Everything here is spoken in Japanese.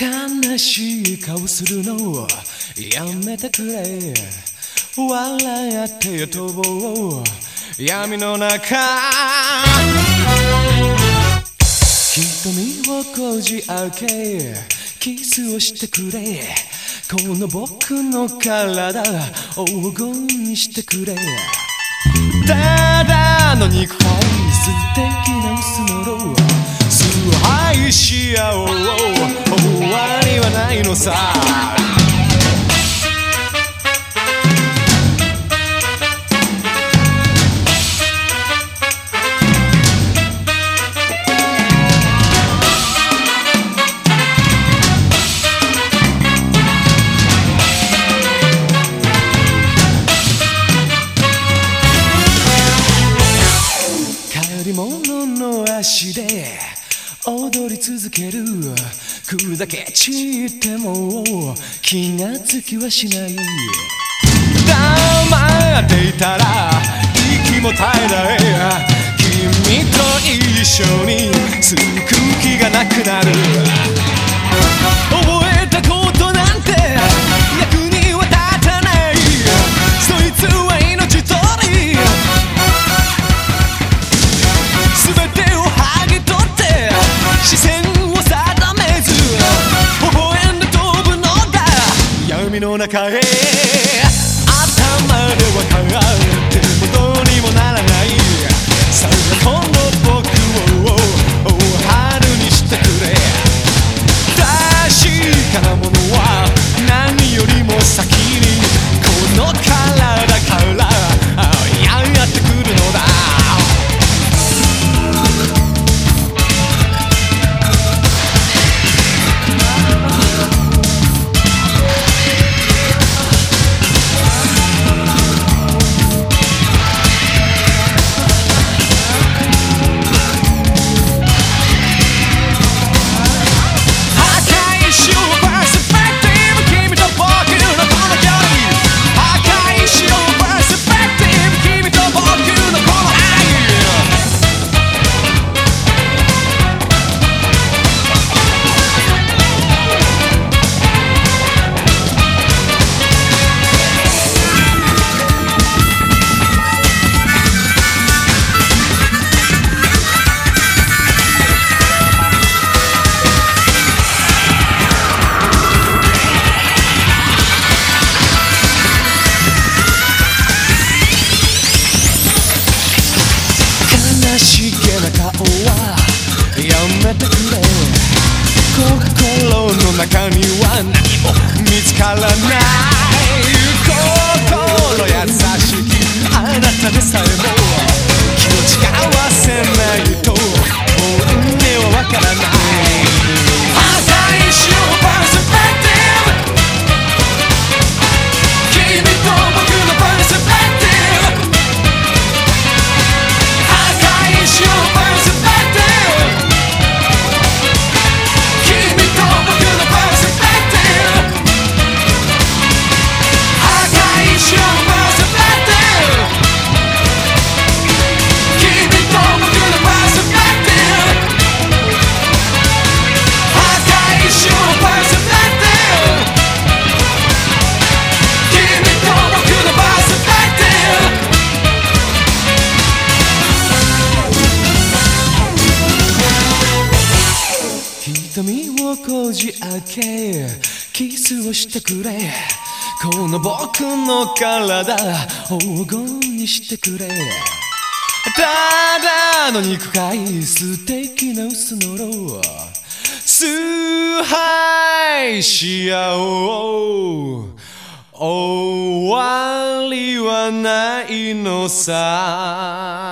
悲しい顔するのやめてくれ。笑って飛ぼう闇の中瞳をこじ開けキスをしてくれ。この僕の体黄金にしてくれ。ただの肉塊素敵な薄のろ崇拝し合おうはないのさ借り物の足で踊り続ける。砕け散っても気がつきはしない。黙っていたら息も絶えない。君と一緒につく気がなくなる。中へ。頭では考えらない。心優しきあなたでさえも。こじ開けキスをしてくれ。この僕の体黄金にしてくれ。ただの肉塊素敵な薄のろ。う崇拝し合おう。終わりはないのさ。